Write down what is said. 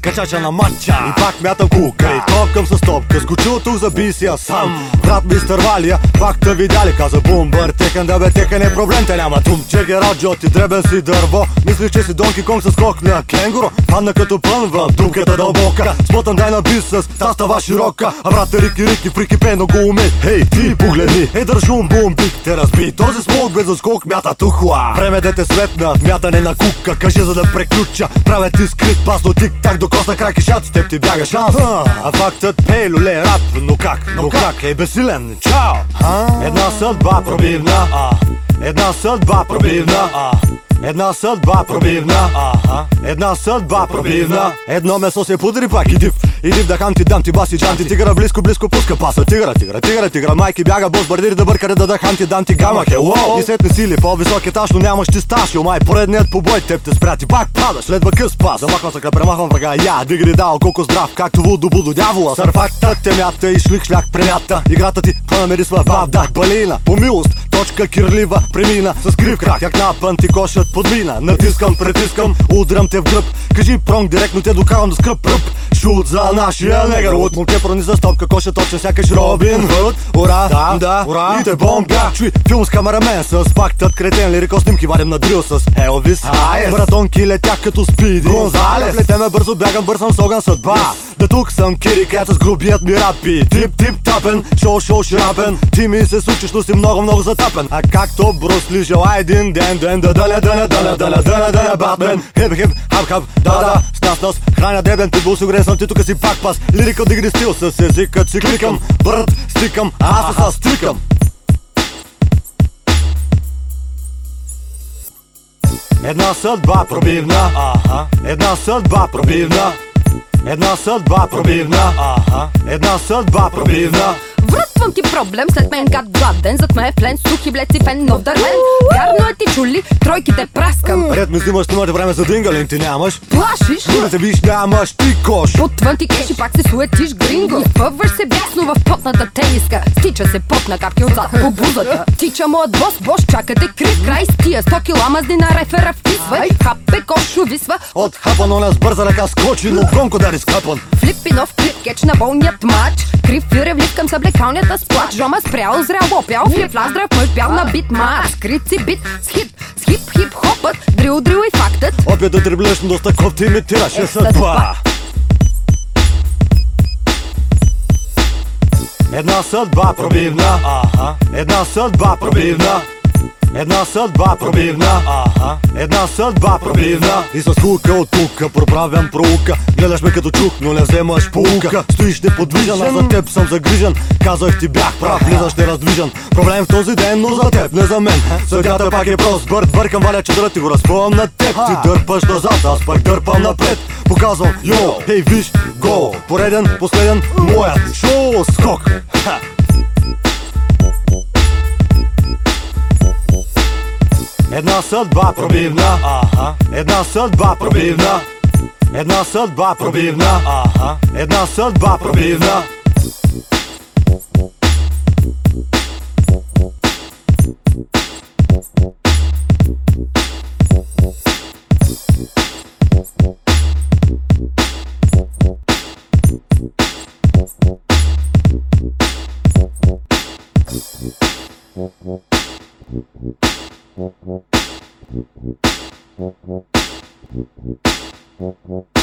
качача на матча. И пак мятам кука и топкам с топка Скочил тук заби си я сам. Брат мистер Валия, пак те видяли Каза бумбър, текен да бе текен е проблем Те няма тум, чеки раджо, ти дребен си дърво. Мислиш, че си Донки Конг с скок на кенгуро. Падна като пън в думката дълбока. Смотан дай на с та става широка. А брат Рики Рики фрики пено го уми. Хей, ти погледни, е държум бум бик те разби. Този смог без заскок мята тухла. Време да те светна, мятане на кука. Кажи за да преключа, правя ти скрит пасно тик так до коста крак и шат С теб ти бяга шанс. А фактът пей люле рап, но как, но как? е безсилен? Чао! Една съдба пробивна, една съдба пробивна Една съдба пробивна Една съдба пробивна. Едно месо се подри пак и див И див да хам ти дам ти баси джанти. Тигра близко близко пуска паса. Тигра, тигра, тигра, тигра Майки бяга бос бардири да бъркаре да да хам ти дам ти гама Хело. И сетне сили по-висок етаж, но нямаш ти стаж. Йо май поредният побой теб те спря. Ти пак падаш, следва къс пас. Замахвам се премахвам врага. Я, дигри дал, колко здрав, както вудо будо дявола. Сърфактът те мята и шлик шляк премята. Играта ти панамирисва баб дах. Балина По милост, точка кирлива премина. С крив крак, як напън ти кошът подмина. Натискам, притискам, удрям те в гръб Кажи пронг, директно те докарам до скръп ръб Шут за нашия негър от Молке прони за стопка, коша точно сякаш Робин Худ Ура, да, да, ура И те бомбя Чуй, филм с камерамен с фактът кретен Лирико снимки вадим на дрил с Елвис Айес Маратонки летях като спиди Гонзалес Летеме бързо, бягам бързам с огън съдба Да тук съм Кири Кет с грубият ми рапи Тип, тип, тапен, шоу, шоу, шрапен Ти ми се случиш, но си много, много затапен А както Брус Ли жела един ден, ден Да дъля, дъля, дъля, дъля, дъля, дъля, Батмен Хип, хип, хап, хап, да, да, с нас, нас Храня дебен, питбул, сигурен съм ти тук си пак пас. Лирикал дигри стил, с езикът си кликам. Бърт, стикам, аз аз стрикам Една съдба пробивна, една съдба пробивна. Една съдба пробивна, една съдба пробивна Врътвам ти проблем, след мен гад гладен Зад ме е плен, сухи блеци фен, нов дървен Вярно е ти чули, тройките праскам. Ред ми взимаш, нямате време за дингалин, ти нямаш. Плашиш, Да те виж, нямаш ти кош. Отвън ти кеш и пак се суетиш гринго. Изпъваш се бясно в потната тениска. Стича се пот на капки отзад по бузата. Тича моят бос, бош, чакате крив край с тия 100 кила мазни на рефера вписвай. Хапе кош увисва, От хапано с бърза ръка скочи, но гонко да скъпан флипи нов клип, кетч на болният мач Крив фюрев към съблекалнията с плач. Жома спрял, зрял, опял, флип, лаз, дръв, мъж, бял на бит Мар, скрит си бит, с хит, с хип, хип, хопът. Дрил, дрил и фактът. Опит да дриблеш, но доста кофти имитираш е съдба. Една съдба пробивна, една съдба пробивна Една съдба пробивна, една съдба пробивна. И с хука от тука проправям проука Гледаш ме като чук, но не вземаш полука. Стоиш неподвижен, аз за теб съм загрижен. Казах ти бях прав, влизаш нераздвижен. Проблем в този ден, но за теб, не за мен. Съдята пак е прост, бърт, бъркам валя чадъра ти го разпъвам на теб. Ти дърпаш назад, аз пак дърпам напред. Показвам, йо, хей виж, гол Пореден, последен, моят шоу скок. Ха! Една съдба пробивна, една съдба пробивна. Една съдба пробивна, една съдба пробивна Thank you.